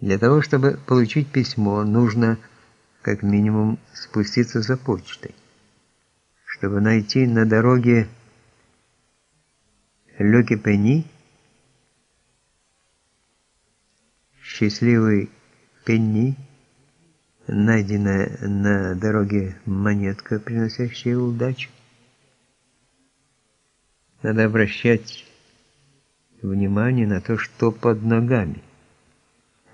Для того, чтобы получить письмо, нужно как минимум спуститься за почтой. Чтобы найти на дороге Люки Пенни, счастливый Пенни, найденная на дороге монетка, приносящая удачу. Надо обращать внимание на то, что под ногами.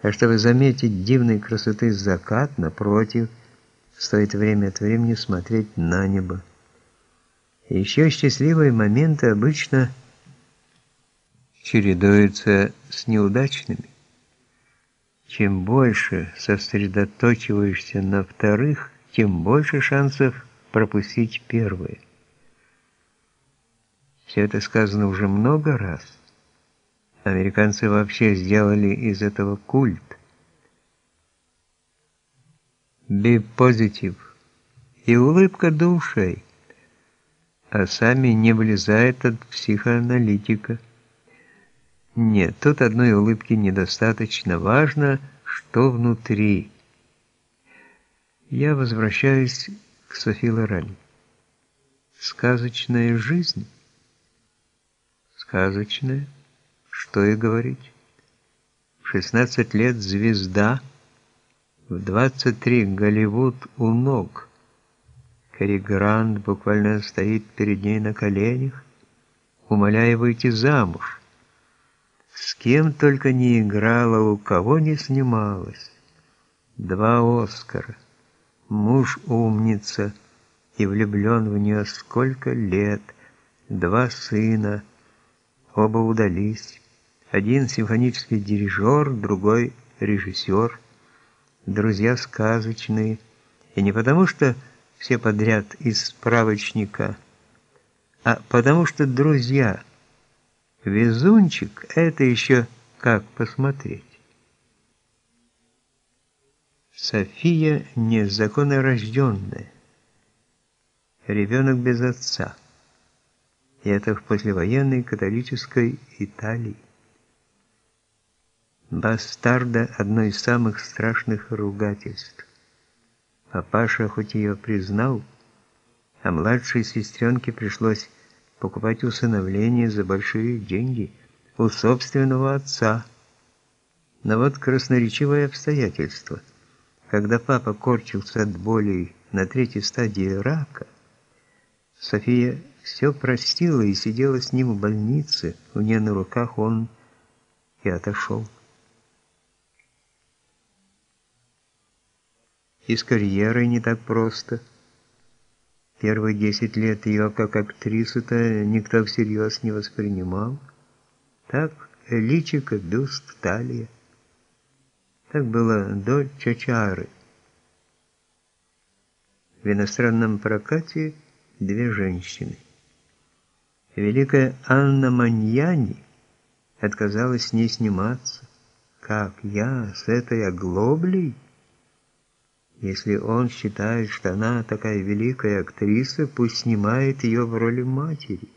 А чтобы заметить дивной красоты закат, напротив, стоит время от времени смотреть на небо. Еще счастливые моменты обычно чередуются с неудачными. Чем больше сосредоточиваешься на вторых, тем больше шансов пропустить первые. Все это сказано уже много раз. Американцы вообще сделали из этого культ. Positive. И улыбка душой. А сами не вылезает от психоаналитика. Нет, тут одной улыбки недостаточно. Важно, что внутри. Я возвращаюсь к Софи Лораль. Сказочная жизнь. Сказочная что и говорить. В 16 лет звезда, в 23 Голливуд у ног. Кэрри Грант буквально стоит перед ней на коленях, умоляя выйти замуж. С кем только не играла, у кого не снималась. Два Оскара. Муж умница и влюблен в нее сколько лет. Два сына, оба удались. Один симфонический дирижер, другой режиссер. Друзья сказочные. И не потому, что все подряд из справочника, а потому что друзья. Везунчик – это еще как посмотреть. София незаконно рожденная. Ребенок без отца. И это в послевоенной католической Италии. Бастарда – одно из самых страшных ругательств. Папаша хоть ее признал, а младшей сестренке пришлось покупать усыновление за большие деньги у собственного отца. Но вот красноречивое обстоятельство. Когда папа корчился от боли на третьей стадии рака, София все простила и сидела с ним в больнице, у нее на руках он и отошел. И с карьерой не так просто. Первые десять лет ее как актрису-то никто всерьез не воспринимал. Так, личико, бюст, талия. Так было до Чачары. В иностранном прокате две женщины. Великая Анна Маньяни отказалась с ней сниматься. Как я с этой оглоблей? Если он считает, что она такая великая актриса, пусть снимает ее в роли матери.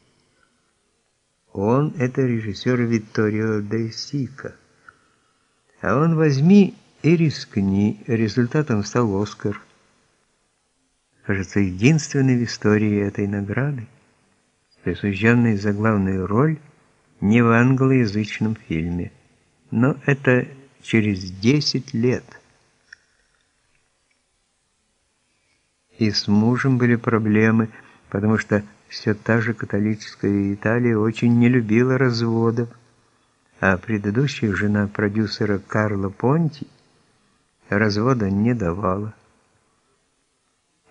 Он – это режиссер Витторио де Сика. А он возьми и рискни, результатом стал Оскар. Кажется, единственный в истории этой награды, присужденный за главную роль не в англоязычном фильме. Но это через 10 лет – И с мужем были проблемы, потому что все та же католическая Италия очень не любила разводов, а предыдущая жена продюсера Карло Понти развода не давала.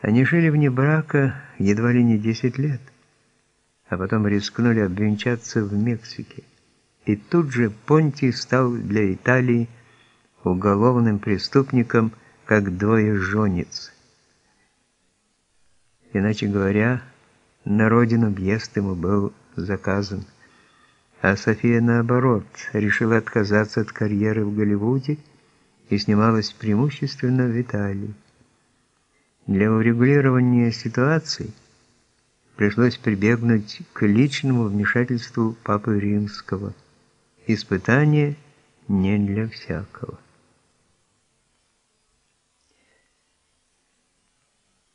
Они жили вне брака едва ли не 10 лет, а потом рискнули обвенчаться в Мексике. И тут же Понти стал для Италии уголовным преступником, как двоеженец. Иначе говоря, на родину въезд ему был заказан. А София, наоборот, решила отказаться от карьеры в Голливуде и снималась преимущественно в Италии. Для урегулирования ситуации пришлось прибегнуть к личному вмешательству Папы Римского. Испытание не для всякого.